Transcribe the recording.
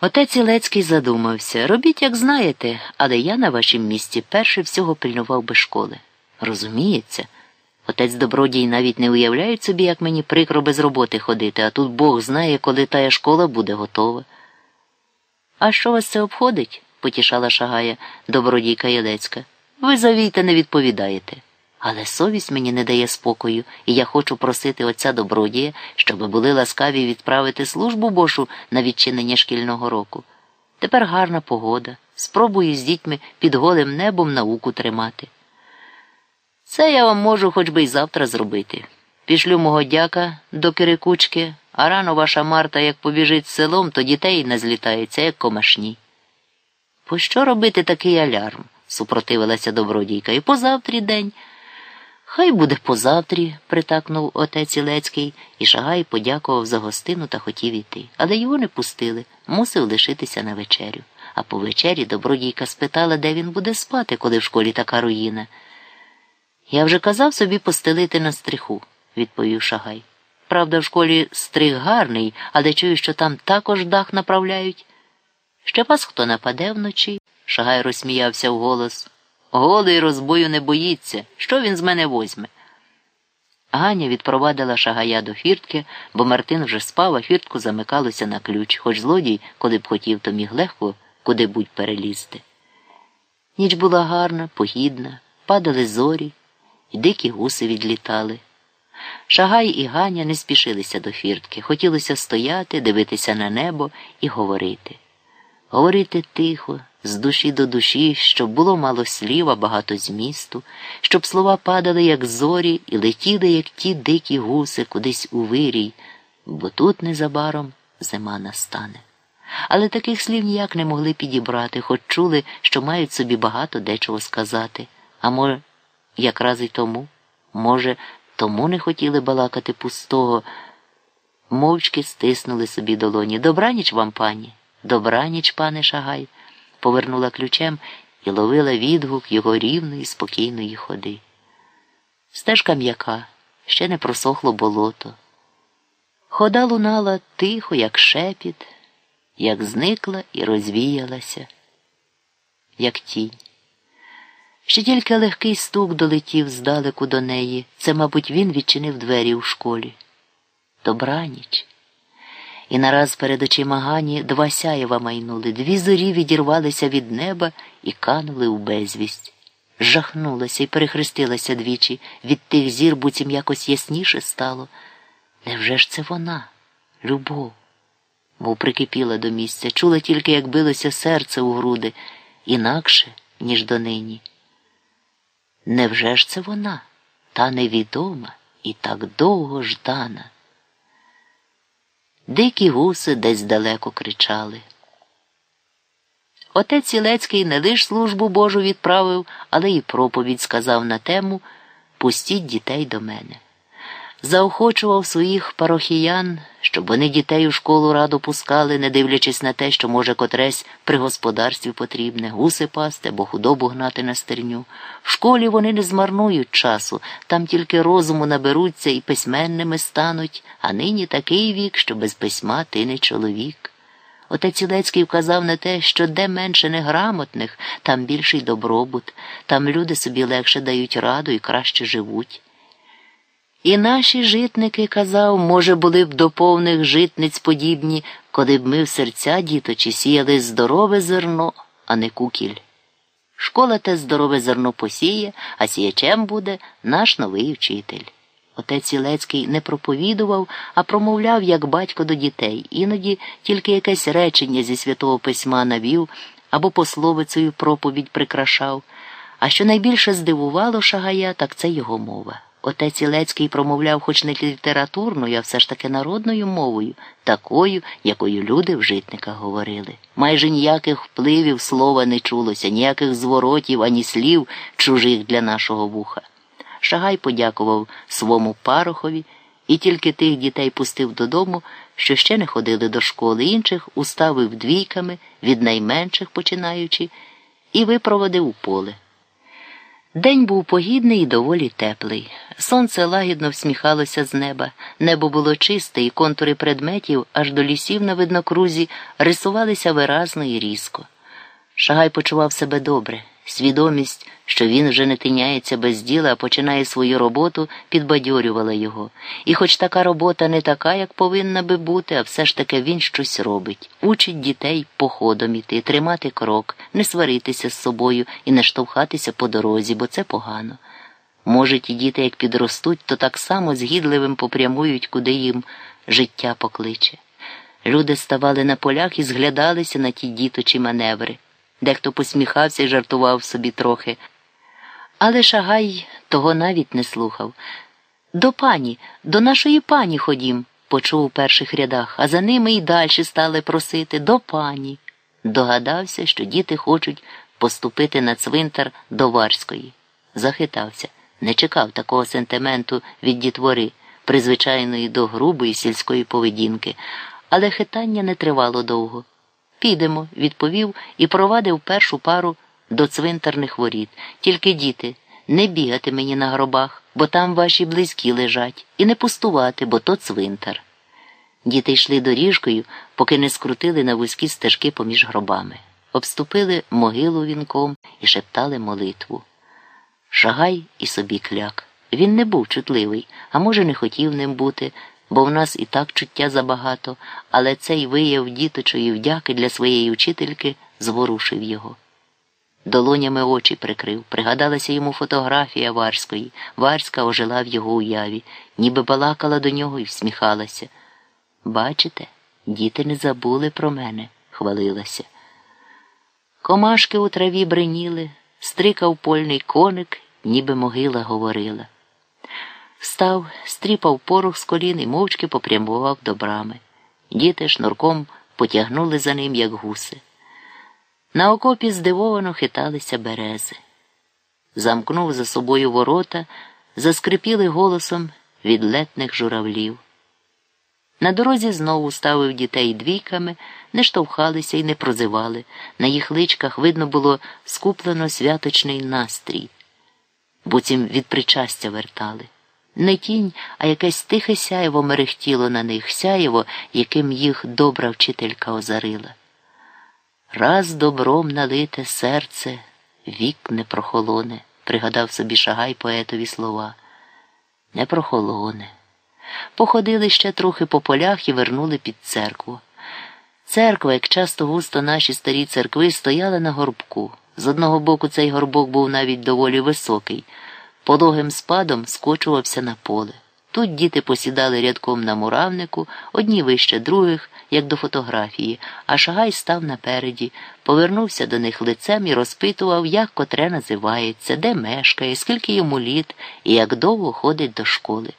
Отець Ілецький задумався робіть, як знаєте, але я на вашім місці перше всього пильнував би школи. Розуміється, отець добродій навіть не уявляють собі, як мені прикро без роботи ходити, а тут Бог знає, коли тая школа буде готова. А що вас це обходить? потішала шагая добродійка Єлецька. Ви завійте не відповідаєте. Але совість мені не дає спокою, і я хочу просити отця добродія, щоб були ласкаві відправити службу Бошу на відчинення шкільного року. Тепер гарна погода. Спробую з дітьми під голим небом науку тримати. Це я вам можу хоч би й завтра зробити. Пішлю мого дяка до Кирикучки, а рано ваша Марта, як побіжить селом, то дітей не злітається, як комашні. Пощо робити такий алярм? супротивилася добродійка. І позавтрі день. Хай буде позавтрі, притакнув отець Ілецький, і Шагай подякував за гостину та хотів іти. Але його не пустили, мусив лишитися на вечерю. А по вечері добродійка спитала, де він буде спати, коли в школі така руїна. Я вже казав собі постелити на стриху, відповів Шагай. Правда, в школі стрих гарний, але чую, що там також дах направляють. Ще вас хто нападе вночі? Шагай розсміявся вголос. Голий розбою не боїться. Що він з мене возьме? Ганя відпровадила шагая до фіртки, бо Мартин вже спав, а фіртку замикалося на ключ, хоч злодій, коли б хотів, то міг легко куди будь перелізти. Ніч була гарна, погідна, падали зорі, і дикі гуси відлітали. Шагай і Ганя не спішилися до фіртки. Хотілося стояти, дивитися на небо і говорити. Говорити тихо, з душі до душі, щоб було мало слів, а багато змісту, щоб слова падали, як зорі, і летіли, як ті дикі гуси, кудись у вирій, бо тут незабаром зима настане. Але таких слів ніяк не могли підібрати, хоч чули, що мають собі багато дечого сказати. А може, якраз і тому, може, тому не хотіли балакати пустого, мовчки стиснули собі долоні. Добраніч вам, пані, добраніч, пане Шагай повернула ключем і ловила відгук його рівної, спокійної ходи. Стежка м'яка, ще не просохло болото. Хода лунала тихо, як шепіт, як зникла і розвіялася, як тінь. Ще тільки легкий стук долетів здалеку до неї. Це, мабуть, він відчинив двері у школі. Добраніч. І нараз перед очима Гані два сяєва майнули, дві зорі відірвалися від неба і канули у безвість. Жахнулася і перехрестилася двічі, від тих зір буцім якось ясніше стало. Невже ж це вона, любов? Мов прикипіла до місця, чула тільки, як билося серце у груди, інакше, ніж донині. Невже ж це вона, та невідома і так довго ждана? Дикі гуси десь далеко кричали. Отець Ілецький не лиш службу Божу відправив, але й проповідь сказав на тему Пустіть дітей до мене. Заохочував своїх парохіян, щоб вони дітей у школу раду пускали, не дивлячись на те, що може котресь при господарстві потрібне, гуси пасти або худобу гнати на стерню. В школі вони не змарнують часу, там тільки розуму наберуться і письменними стануть, а нині такий вік, що без письма ти не чоловік. Отець Ілецький вказав на те, що де менше неграмотних, там більший добробут, там люди собі легше дають раду і краще живуть. І наші житники, казав, може, були б до повних житниць подібні, коли б ми в серця діточі сіяли здорове зерно, а не кукіль. Школа те здорове зерно посіє, а сіячем буде наш новий вчитель. Отець Ілецький не проповідував, а промовляв як батько до дітей, іноді тільки якесь речення зі святого письма навів або пословицею проповідь прикрашав. А що найбільше здивувало Шагая, так це його мова. Отець Ілецький промовляв хоч не літературною, а все ж таки народною мовою, такою, якою люди в житниках говорили. Майже ніяких впливів слова не чулося, ніяких зворотів ані слів чужих для нашого вуха. Шагай подякував свому парохові і тільки тих дітей пустив додому, що ще не ходили до школи, інших уставив двійками, від найменших починаючи, і випроводив у поле. День був погідний і доволі теплий. Сонце лагідно всміхалося з неба, небо було чисте, і контури предметів аж до лісів на виднокрузі рисувалися виразно і різко. Шагай почував себе добре. Свідомість, що він вже не тиняється без діла, а починає свою роботу, підбадьорювала його. І хоч така робота не така, як повинна би бути, а все ж таки він щось робить, учить дітей походом іти, тримати крок, не сваритися з собою і не штовхатися по дорозі, бо це погано. Може, ті діти, як підростуть, то так само згідливим попрямують, куди їм життя покличе. Люди ставали на полях і зглядалися на ті діточі маневри. Дехто посміхався і жартував собі трохи. Але Шагай того навіть не слухав. До пані, до нашої пані ходім, почув у перших рядах, а за ними й далі стали просити до пані. Догадався, що діти хочуть поступити на цвинтар до Варської. Захитався, не чекав такого сентименту від дітвори, призвичайної до грубої сільської поведінки, але хитання не тривало довго. Підемо, відповів і провадив першу пару до цвинтарних воріт. Тільки діти, не бігати мені на гробах, бо там ваші близькі лежать, і не пустувати, бо то цвинтар. Діти йшли доріжкою, поки не скрутили на вузькі стежки поміж гробами, обступили могилу вінком і шептали молитву. Шагай і собі кляк. Він не був чутливий, а може, не хотів ним бути бо в нас і так чуття забагато, але цей вияв діточої вдяки для своєї вчительки зворушив його. Долонями очі прикрив, пригадалася йому фотографія Варської. Варська ожила в його уяві, ніби балакала до нього і всміхалася. Бачите, діти не забули про мене, хвалилася. Комашки у траві бриніли, стрикав польний коник, ніби могила говорила. Встав, стріпав порох з колін і мовчки попрямував до брами. Діти шнурком потягнули за ним, як гуси. На окопі здивовано хиталися берези. Замкнув за собою ворота, заскрипіли голосом від летних журавлів. На дорозі знову ставив дітей двійками, не штовхалися і не прозивали. На їх личках видно було скуплено святочний настрій, буцім від причастя вертали. Не тінь, а якесь тихе сяєво мерехтіло на них, сяєво, яким їх добра вчителька озарила. Раз добром налите серце, вік не прохолоне, пригадав собі шагай поетові слова. Не прохолоне. Походили ще трохи по полях і вернули під церкву. Церква, як часто густо наші старі церкви, стояла на горбку. З одного боку цей горбок був навіть доволі високий пологим спадом скочувався на поле. Тут діти посідали рядком на муравнику, одні вище других, як до фотографії, а Шагай став напереді, повернувся до них лицем і розпитував, як котре називається, де мешкає, скільки йому літ і як довго ходить до школи.